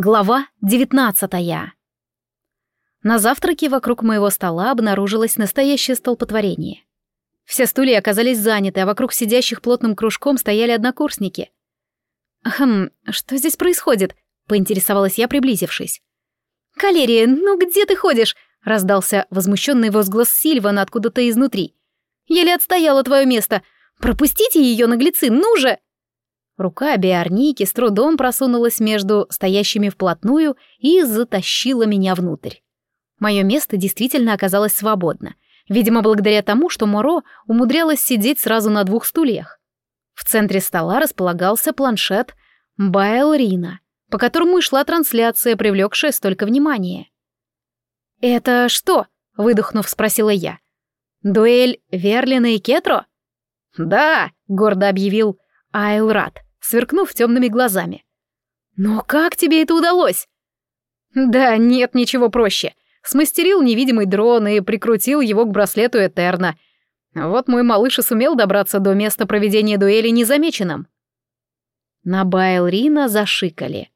Глава девятнадцатая. На завтраке вокруг моего стола обнаружилось настоящее столпотворение. Все стулья оказались заняты, а вокруг сидящих плотным кружком стояли однокурсники. «Хм, что здесь происходит?» — поинтересовалась я, приблизившись. «Калерия, ну где ты ходишь?» — раздался возмущенный возглас Сильвана откуда-то изнутри. «Еле отстояла твое место. Пропустите ее, наглецы, ну же!» Рука Биорники с трудом просунулась между стоящими вплотную и затащила меня внутрь. Мое место действительно оказалось свободно, видимо, благодаря тому, что Моро умудрялась сидеть сразу на двух стульях. В центре стола располагался планшет Байлрина, по которому и шла трансляция, привлекшая столько внимания. «Это что?» — выдохнув, спросила я. «Дуэль Верлина и Кетро?» «Да», — гордо объявил Айлрат сверкнув темными глазами. «Но как тебе это удалось?» «Да нет ничего проще. Смастерил невидимый дрон и прикрутил его к браслету Этерна. Вот мой малыш и сумел добраться до места проведения дуэли незамеченным». На Байлрина зашикали.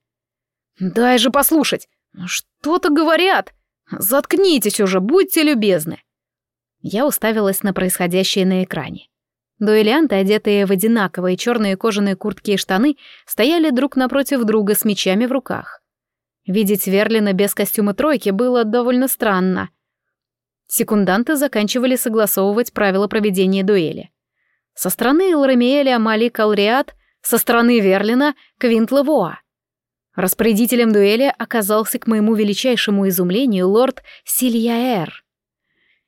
«Дай же послушать! Что-то говорят! Заткнитесь уже, будьте любезны!» Я уставилась на происходящее на экране. Дуэлянты, одетые в одинаковые черные кожаные куртки и штаны, стояли друг напротив друга с мечами в руках. Видеть Верлина без костюма тройки было довольно странно. Секунданты заканчивали согласовывать правила проведения дуэли. Со стороны Ларамиэля Малик Алриат, со стороны Верлина Квинт Лавуа. Распорядителем дуэли оказался, к моему величайшему изумлению, лорд Сильяэр.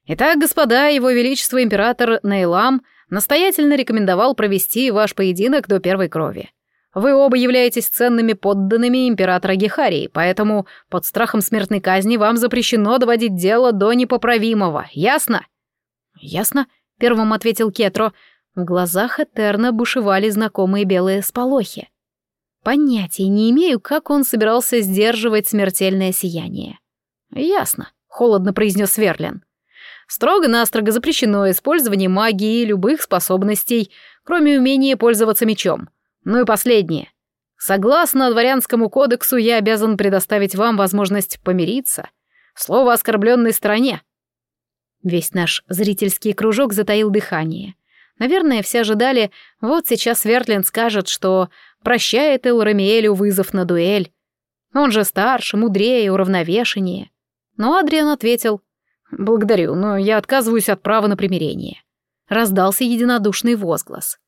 «Итак, господа, его величество император Нейлам — настоятельно рекомендовал провести ваш поединок до первой крови. Вы оба являетесь ценными подданными императора Гехарии, поэтому под страхом смертной казни вам запрещено доводить дело до непоправимого, ясно?» «Ясно», — первым ответил Кетро. В глазах Этерна бушевали знакомые белые сполохи. Понятия не имею, как он собирался сдерживать смертельное сияние. «Ясно», — холодно произнес Верлин. Строго-настрого запрещено использование магии и любых способностей, кроме умения пользоваться мечом. Ну и последнее. Согласно дворянскому кодексу, я обязан предоставить вам возможность помириться. Слово оскорбленной стороне. Весь наш зрительский кружок затаил дыхание. Наверное, все ожидали, вот сейчас Вертлин скажет, что прощает Элрамиэлю вызов на дуэль. Он же старше, мудрее, уравновешеннее. Но Адриан ответил, «Благодарю, но я отказываюсь от права на примирение». Раздался единодушный возглас.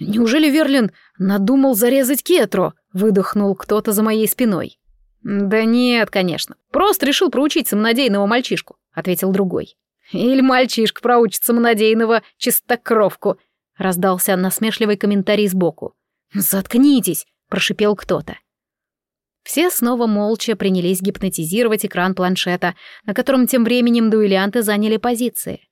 «Неужели Верлин надумал зарезать Кетро?» — выдохнул кто-то за моей спиной. «Да нет, конечно. Просто решил проучить самонадеянного мальчишку», — ответил другой. «Или мальчишка проучит самонадеянного чистокровку», — раздался насмешливый комментарий сбоку. «Заткнитесь», — прошипел кто-то. Все снова молча принялись гипнотизировать экран планшета, на котором тем временем дуэлянты заняли позиции.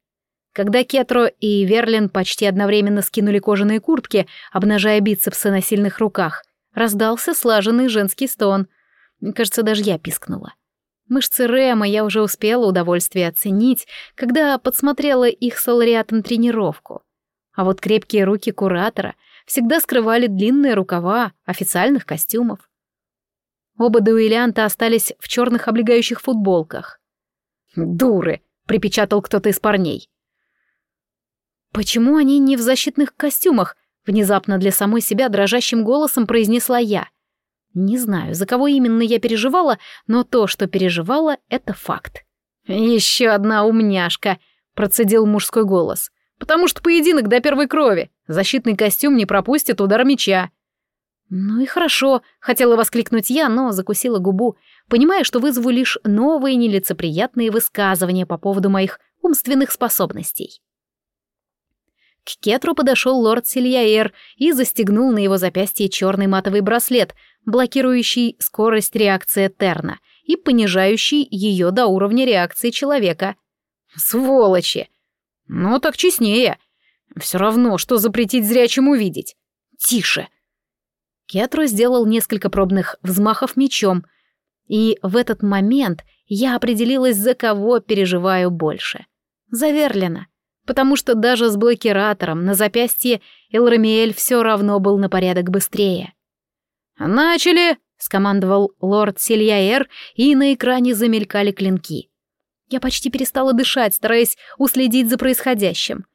Когда Кетро и Верлин почти одновременно скинули кожаные куртки, обнажая бицепсы на сильных руках, раздался слаженный женский стон. Кажется, даже я пискнула. Мышцы Рэма я уже успела удовольствие оценить, когда подсмотрела их с лауреатом тренировку. А вот крепкие руки куратора всегда скрывали длинные рукава официальных костюмов. Оба дуэлянта остались в черных облегающих футболках. «Дуры!» — припечатал кто-то из парней. «Почему они не в защитных костюмах?» — внезапно для самой себя дрожащим голосом произнесла я. Не знаю, за кого именно я переживала, но то, что переживала, — это факт. «Еще одна умняшка!» — процедил мужской голос. «Потому что поединок до первой крови. Защитный костюм не пропустит удар меча. «Ну и хорошо», — хотела воскликнуть я, но закусила губу, понимая, что вызову лишь новые нелицеприятные высказывания по поводу моих умственных способностей. К Кетру подошел лорд Сильяэр и застегнул на его запястье черный матовый браслет, блокирующий скорость реакции Терна и понижающий ее до уровня реакции человека. «Сволочи! Ну так честнее. Все равно, что запретить зрячему видеть. Тише!» Кетро сделал несколько пробных взмахов мечом, и в этот момент я определилась, за кого переживаю больше. За Верлина, потому что даже с блокиратором на запястье Элрамиэль все равно был на порядок быстрее. «Начали!» — скомандовал лорд Сильяэр, и на экране замелькали клинки. Я почти перестала дышать, стараясь уследить за происходящим.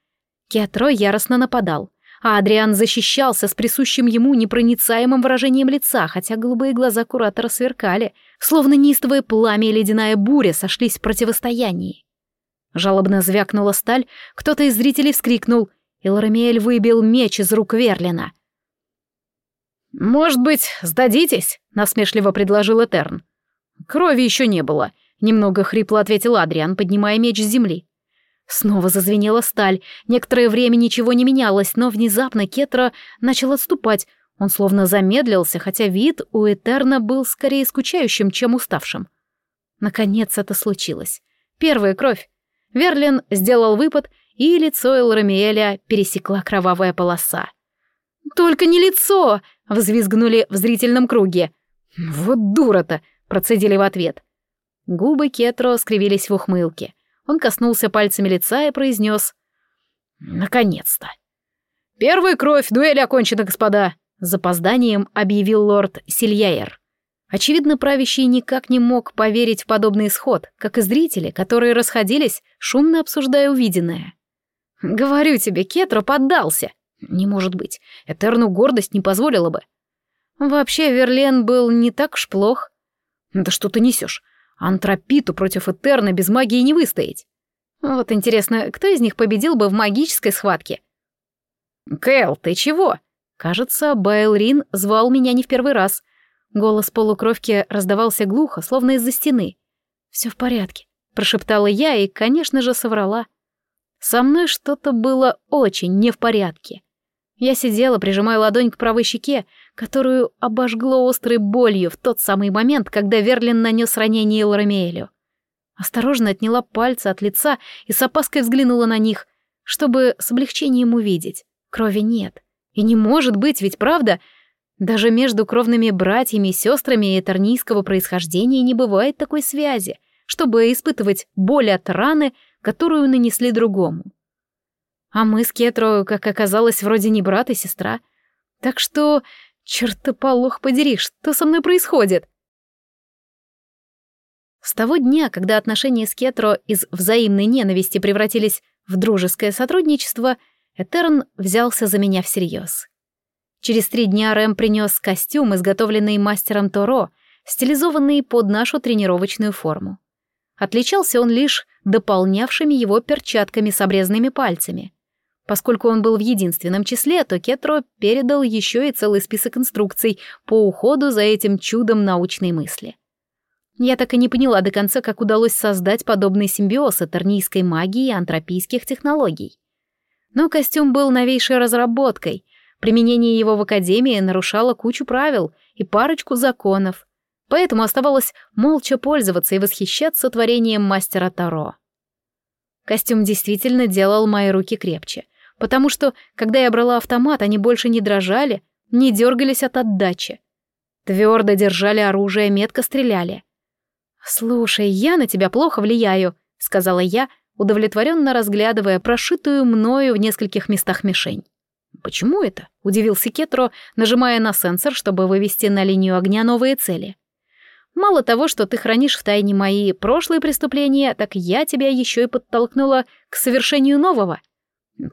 Кетро яростно нападал, а Адриан защищался с присущим ему непроницаемым выражением лица, хотя голубые глаза куратора сверкали, словно неистовое пламя и ледяная буря сошлись в противостоянии. Жалобно звякнула сталь, кто-то из зрителей вскрикнул, и Ларамиэль выбил меч из рук Верлина. «Может быть, сдадитесь?» — насмешливо предложил Этерн. «Крови еще не было», — немного хрипло ответил Адриан, поднимая меч с земли. Снова зазвенела сталь. Некоторое время ничего не менялось, но внезапно Кетра начал отступать. Он словно замедлился, хотя вид у Этерна был скорее скучающим, чем уставшим. Наконец это случилось. Первая кровь. Верлин сделал выпад, и лицо Элрамиэля пересекла кровавая полоса. «Только не лицо!» — взвизгнули в зрительном круге. «Вот дура-то!» — процедили в ответ. Губы Кетро скривились в ухмылке. Он коснулся пальцами лица и произнес «Наконец-то!» «Первая кровь, дуэль окончена, господа!» — с запозданием объявил лорд Сильяер. Очевидно, правящий никак не мог поверить в подобный исход, как и зрители, которые расходились, шумно обсуждая увиденное. «Говорю тебе, Кетро поддался!» «Не может быть, Этерну гордость не позволила бы!» Вообще, Верлен был не так уж плох. «Да что ты несешь? Антропиту против Этерна без магии не выстоять!» Вот интересно, кто из них победил бы в магической схватке? «Кэл, ты чего?» Кажется, Байлрин звал меня не в первый раз. Голос полукровки раздавался глухо, словно из-за стены. «Все в порядке», — прошептала я и, конечно же, соврала. Со мной что-то было очень не в порядке. Я сидела, прижимая ладонь к правой щеке, которую обожгло острой болью в тот самый момент, когда Верлин нанес ранение Ларамеэлю. Осторожно отняла пальцы от лица и с опаской взглянула на них, чтобы с облегчением увидеть. Крови нет. И не может быть, ведь правда? Даже между кровными братьями и сестрами этернийского происхождения не бывает такой связи, чтобы испытывать боль от раны, которую нанесли другому. А мы с Кетро, как оказалось, вроде не брат и сестра. Так что, чертополох подери, что со мной происходит? С того дня, когда отношения с Кетро из взаимной ненависти превратились в дружеское сотрудничество, Этерн взялся за меня всерьез. Через три дня Рэм принес костюм, изготовленный мастером Торо, стилизованный под нашу тренировочную форму. Отличался он лишь дополнявшими его перчатками с обрезанными пальцами. Поскольку он был в единственном числе, то Кетро передал еще и целый список инструкций по уходу за этим чудом научной мысли. Я так и не поняла до конца, как удалось создать подобный симбиоз этернийской магии и антропийских технологий. Но костюм был новейшей разработкой, Применение его в академии нарушало кучу правил и парочку законов, поэтому оставалось молча пользоваться и восхищаться творением мастера Таро. Костюм действительно делал мои руки крепче, потому что, когда я брала автомат, они больше не дрожали, не дергались от отдачи. Твердо держали оружие, метко стреляли. «Слушай, я на тебя плохо влияю», — сказала я, удовлетворенно разглядывая прошитую мною в нескольких местах мишень. «Почему это?» — удивился Кетро, нажимая на сенсор, чтобы вывести на линию огня новые цели. «Мало того, что ты хранишь в тайне мои прошлые преступления, так я тебя еще и подтолкнула к совершению нового.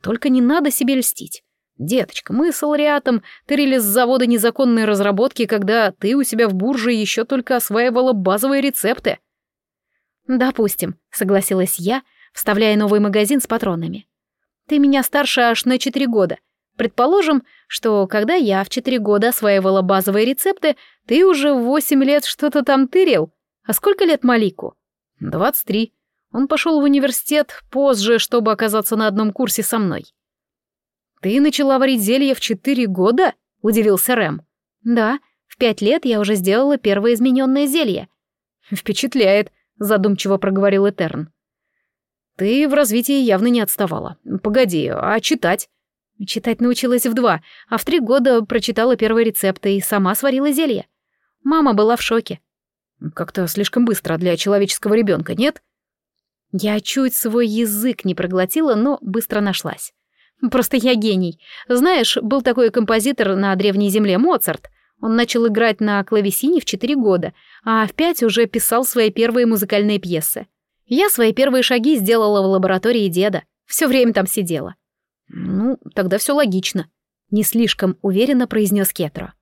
Только не надо себе льстить. Деточка, мы с Алриатом тырили с завода незаконные разработки, когда ты у себя в бурже еще только осваивала базовые рецепты». «Допустим», — согласилась я, вставляя новый магазин с патронами. «Ты меня старше аж на четыре года, Предположим, что когда я в четыре года осваивала базовые рецепты, ты уже в восемь лет что-то там тырил. А сколько лет Малику? Двадцать три. Он пошел в университет позже, чтобы оказаться на одном курсе со мной. «Ты начала варить зелье в четыре года?» — удивился Рэм. «Да, в пять лет я уже сделала первое измененное зелье». «Впечатляет», — задумчиво проговорил Этерн. «Ты в развитии явно не отставала. Погоди, а читать?» Читать научилась в два, а в три года прочитала первые рецепты и сама сварила зелье. Мама была в шоке. Как-то слишком быстро для человеческого ребенка, нет? Я чуть свой язык не проглотила, но быстро нашлась. Просто я гений. Знаешь, был такой композитор на Древней Земле Моцарт. Он начал играть на клавесине в четыре года, а в пять уже писал свои первые музыкальные пьесы. Я свои первые шаги сделала в лаборатории деда, все время там сидела. Ну, тогда все логично. Не слишком уверенно произнес Кетро.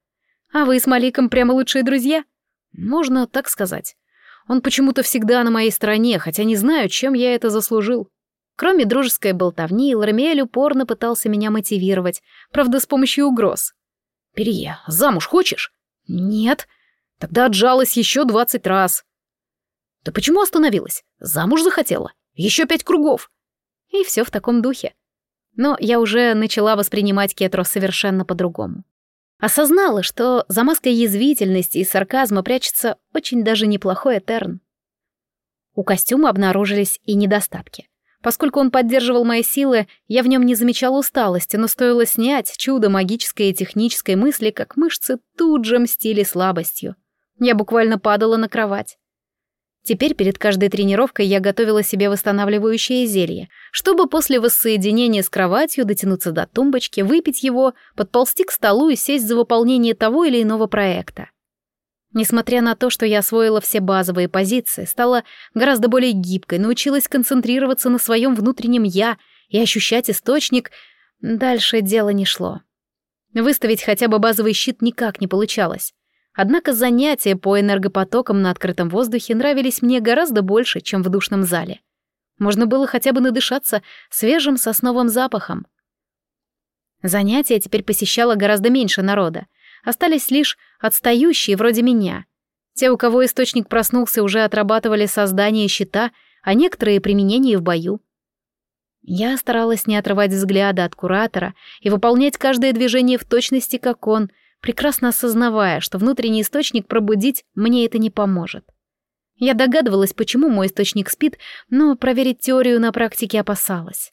А вы с Маликом прямо лучшие друзья? Можно так сказать. Он почему-то всегда на моей стороне, хотя не знаю, чем я это заслужил. Кроме дружеской болтовни, Лармиэль упорно пытался меня мотивировать, правда, с помощью угроз. «Перье, замуж хочешь?» «Нет». «Тогда отжалась еще двадцать раз». «Да почему остановилась? Замуж захотела? Еще пять кругов». И все в таком духе. Но я уже начала воспринимать Кетро совершенно по-другому. Осознала, что за маской язвительности и сарказма прячется очень даже неплохой Этерн. У костюма обнаружились и недостатки. Поскольку он поддерживал мои силы, я в нем не замечала усталости, но стоило снять чудо магической и технической мысли, как мышцы тут же мстили слабостью. Я буквально падала на кровать. Теперь перед каждой тренировкой я готовила себе восстанавливающее зелье, чтобы после воссоединения с кроватью дотянуться до тумбочки, выпить его, подползти к столу и сесть за выполнение того или иного проекта. Несмотря на то, что я освоила все базовые позиции, стала гораздо более гибкой, научилась концентрироваться на своем внутреннем «я» и ощущать источник, дальше дело не шло. Выставить хотя бы базовый щит никак не получалось. Однако занятия по энергопотокам на открытом воздухе нравились мне гораздо больше, чем в душном зале. Можно было хотя бы надышаться свежим сосновым запахом. Занятия теперь посещало гораздо меньше народа. Остались лишь отстающие вроде меня. Те, у кого источник проснулся, уже отрабатывали создание щита, а некоторые — применение в бою. Я старалась не отрывать взгляда от куратора и выполнять каждое движение в точности, как он — прекрасно осознавая, что внутренний источник пробудить мне это не поможет. Я догадывалась, почему мой источник спит, но проверить теорию на практике опасалась.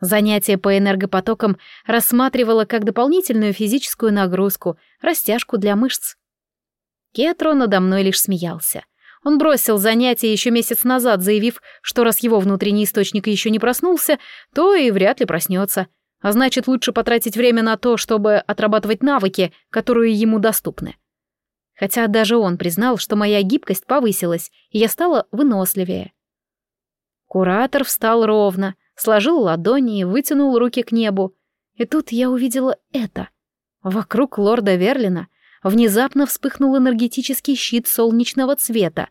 Занятие по энергопотокам рассматривала как дополнительную физическую нагрузку, растяжку для мышц. Кетро надо мной лишь смеялся. Он бросил занятие еще месяц назад, заявив, что раз его внутренний источник еще не проснулся, то и вряд ли проснется — а значит, лучше потратить время на то, чтобы отрабатывать навыки, которые ему доступны. Хотя даже он признал, что моя гибкость повысилась, и я стала выносливее. Куратор встал ровно, сложил ладони и вытянул руки к небу. И тут я увидела это. Вокруг лорда Верлина внезапно вспыхнул энергетический щит солнечного цвета.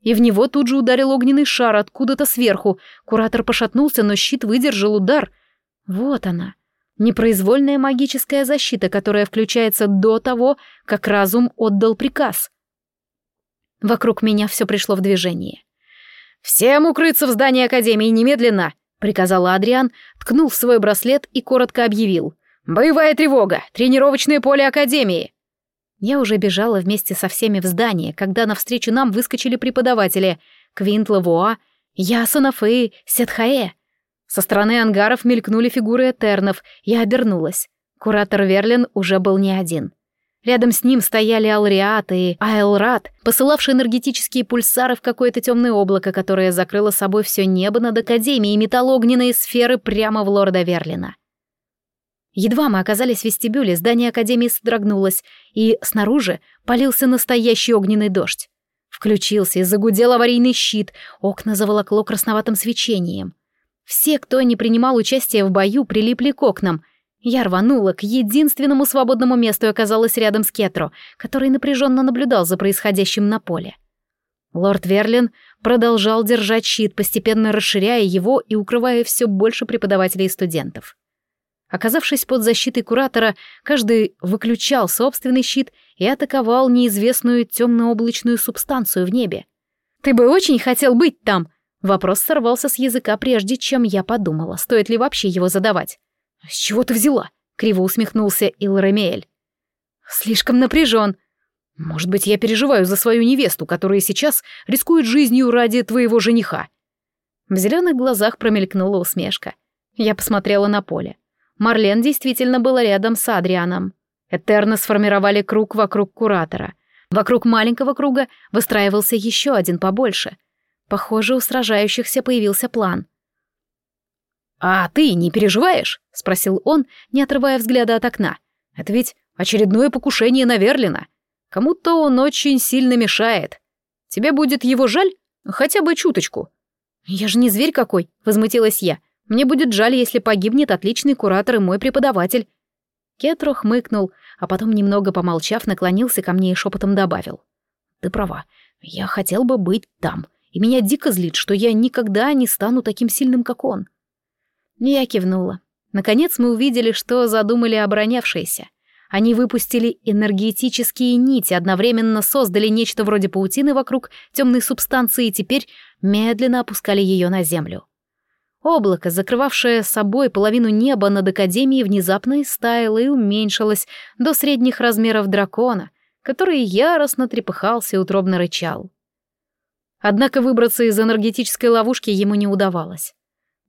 И в него тут же ударил огненный шар откуда-то сверху. Куратор пошатнулся, но щит выдержал удар — вот она, непроизвольная магическая защита, которая включается до того, как разум отдал приказ. Вокруг меня все пришло в движение. «Всем укрыться в здании Академии немедленно!» — приказал Адриан, ткнул свой браслет и коротко объявил. «Боевая тревога! Тренировочное поле Академии!» Я уже бежала вместе со всеми в здание, когда навстречу нам выскочили преподаватели Квинт Лавуа, Ясанов и Сетхаэ. Со стороны ангаров мелькнули фигуры Этернов, я обернулась. Куратор Верлин уже был не один. Рядом с ним стояли Алриат и Айлрат, посылавшие энергетические пульсары в какое-то темное облако, которое закрыло собой все небо над Академией и металл огненные сферы прямо в лорда Верлина. Едва мы оказались в вестибюле, здание Академии содрогнулось, и снаружи полился настоящий огненный дождь. Включился и загудел аварийный щит, окна заволокло красноватым свечением. Все, кто не принимал участие в бою, прилипли к окнам. Я рванула к единственному свободному месту и оказалась рядом с Кетро, который напряженно наблюдал за происходящим на поле. Лорд Верлин продолжал держать щит, постепенно расширяя его и укрывая все больше преподавателей и студентов. Оказавшись под защитой куратора, каждый выключал собственный щит и атаковал неизвестную темно-облачную субстанцию в небе. «Ты бы очень хотел быть там!» Вопрос сорвался с языка, прежде чем я подумала, стоит ли вообще его задавать. «С чего ты взяла?» — криво усмехнулся Илрамиэль. «Слишком напряжен. Может быть, я переживаю за свою невесту, которая сейчас рискует жизнью ради твоего жениха». В зеленых глазах промелькнула усмешка. Я посмотрела на поле. Марлен действительно была рядом с Адрианом. Этерно сформировали круг вокруг куратора. Вокруг маленького круга выстраивался еще один побольше — Похоже, у сражающихся появился план. «А ты не переживаешь?» — спросил он, не отрывая взгляда от окна. «Это ведь Очередное покушение на Верлина. Кому-то он очень сильно мешает. Тебе будет его жаль? Хотя бы чуточку. Я же не зверь какой, возмутилась я. Мне будет жаль, если погибнет отличный куратор и мой преподаватель. Кетро хмыкнул, а потом, немного помолчав, наклонился ко мне и шепотом добавил. «Ты права. Я хотел бы быть там, и меня дико злит, что я никогда не стану таким сильным, как он». Я кивнула. Наконец мы увидели, что задумали оборонявшиеся. Они выпустили энергетические нити, одновременно создали нечто вроде паутины вокруг темной субстанции и теперь медленно опускали ее на землю. Облако, закрывавшее собой половину неба над Академией, внезапно истаяло и уменьшилось до средних размеров дракона, который яростно трепыхался и утробно рычал. Однако выбраться из энергетической ловушки ему не удавалось.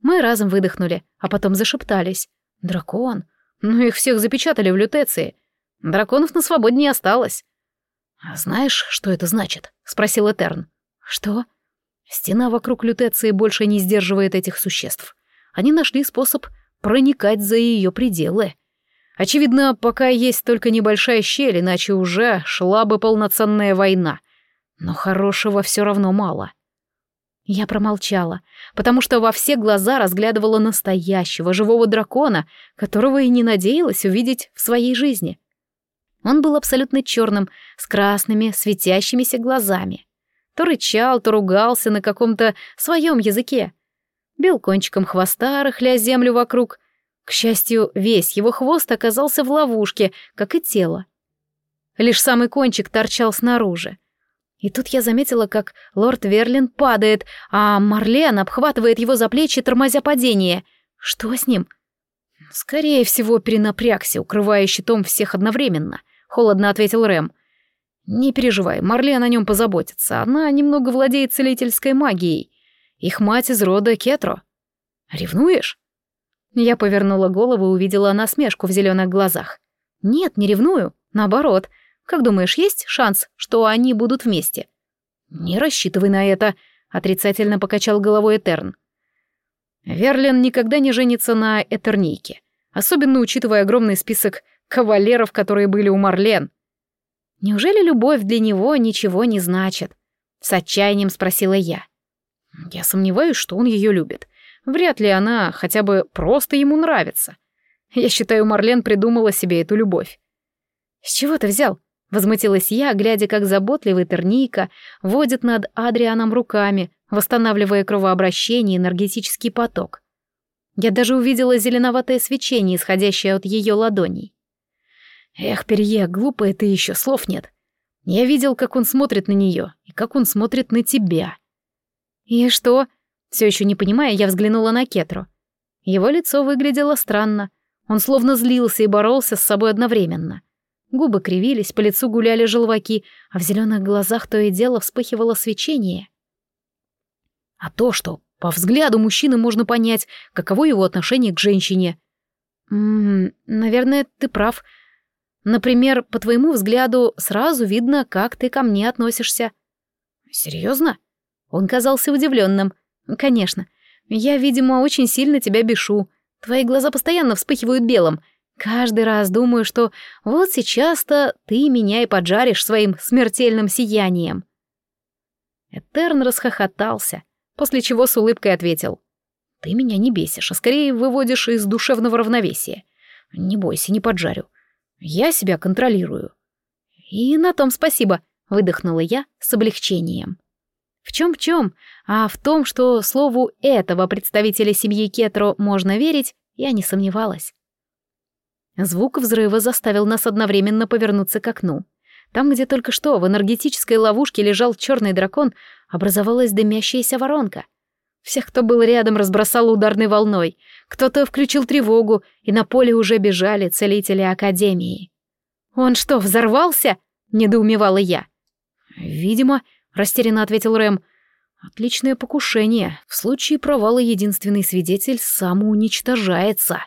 Мы разом выдохнули, а потом зашептались. «Дракон! Ну их всех запечатали в лютеции. Драконов на свободе не осталось». «А знаешь, что это значит?» — спросил Этерн. «Что?» Стена вокруг лютеции больше не сдерживает этих существ. Они нашли способ проникать за ее пределы. Очевидно, пока есть только небольшая щель, иначе уже шла бы полноценная война. Но хорошего все равно мало. Я промолчала, потому что во все глаза разглядывала настоящего живого дракона, которого и не надеялась увидеть в своей жизни. Он был абсолютно черным, с красными, светящимися глазами. То рычал, то ругался на каком-то своем языке. Бил кончиком хвоста, рыхля землю вокруг. К счастью, весь его хвост оказался в ловушке, как и тело. Лишь самый кончик торчал снаружи. И тут я заметила, как лорд Верлин падает, а Марлен обхватывает его за плечи, тормозя падение. Что с ним? Скорее всего, перенапрягся, укрывая щитом всех одновременно, холодно ответил Рэм. Не переживай, Марлен о нем позаботится. Она немного владеет целительской магией. Их мать из рода Кетро. Ревнуешь? Я повернула голову и увидела насмешку в зеленых глазах. Нет, не ревную. Наоборот. Как думаешь, есть шанс, что они будут вместе? Не рассчитывай на это, отрицательно покачал головой Этерн. Верлин никогда не женится на Этернейке, особенно учитывая огромный список кавалеров, которые были у Марлен. Неужели любовь для него ничего не значит? С отчаянием спросила я. Я сомневаюсь, что он ее любит. Вряд ли она хотя бы просто ему нравится. Я считаю, Марлен придумала себе эту любовь. С чего ты взял? Возмутилась я, глядя, как заботливый Тернийка водит над Адрианом руками, восстанавливая кровообращение и энергетический поток. Я даже увидела зеленоватое свечение, исходящее от ее ладоней. Эх, Перье, глупо это еще, слов нет. Я видел, как он смотрит на нее и как он смотрит на тебя. И что? Все еще не понимая, я взглянула на Кетру. Его лицо выглядело странно. Он словно злился и боролся с собой одновременно. Губы кривились, по лицу гуляли желваки, а в зеленых глазах то и дело вспыхивало свечение. А то, что по взгляду мужчины можно понять, каково его отношение к женщине. «Ммм, наверное, ты прав», Например, по твоему взгляду сразу видно, как ты ко мне относишься. Серьезно? Он казался удивленным. Конечно. Я, видимо, очень сильно тебя бешу. Твои глаза постоянно вспыхивают белым. Каждый раз думаю, что вот сейчас-то ты меня и поджаришь своим смертельным сиянием. Этерн расхохотался, после чего с улыбкой ответил. Ты меня не бесишь, а скорее выводишь из душевного равновесия. Не бойся, не поджарю. Я себя контролирую. И на том спасибо, выдохнула я с облегчением. В чем-в чем, а в том, что слову этого представителя семьи Кетро можно верить, я не сомневалась. Звук взрыва заставил нас одновременно повернуться к окну. Там, где только что в энергетической ловушке лежал черный дракон, образовалась дымящаяся воронка — всех, кто был рядом, разбросал ударной волной. Кто-то включил тревогу, и на поле уже бежали целители Академии. «Он что, взорвался?» — недоумевала я. «Видимо», — растерянно ответил Рэм. «Отличное покушение. В случае провала единственный свидетель самоуничтожается».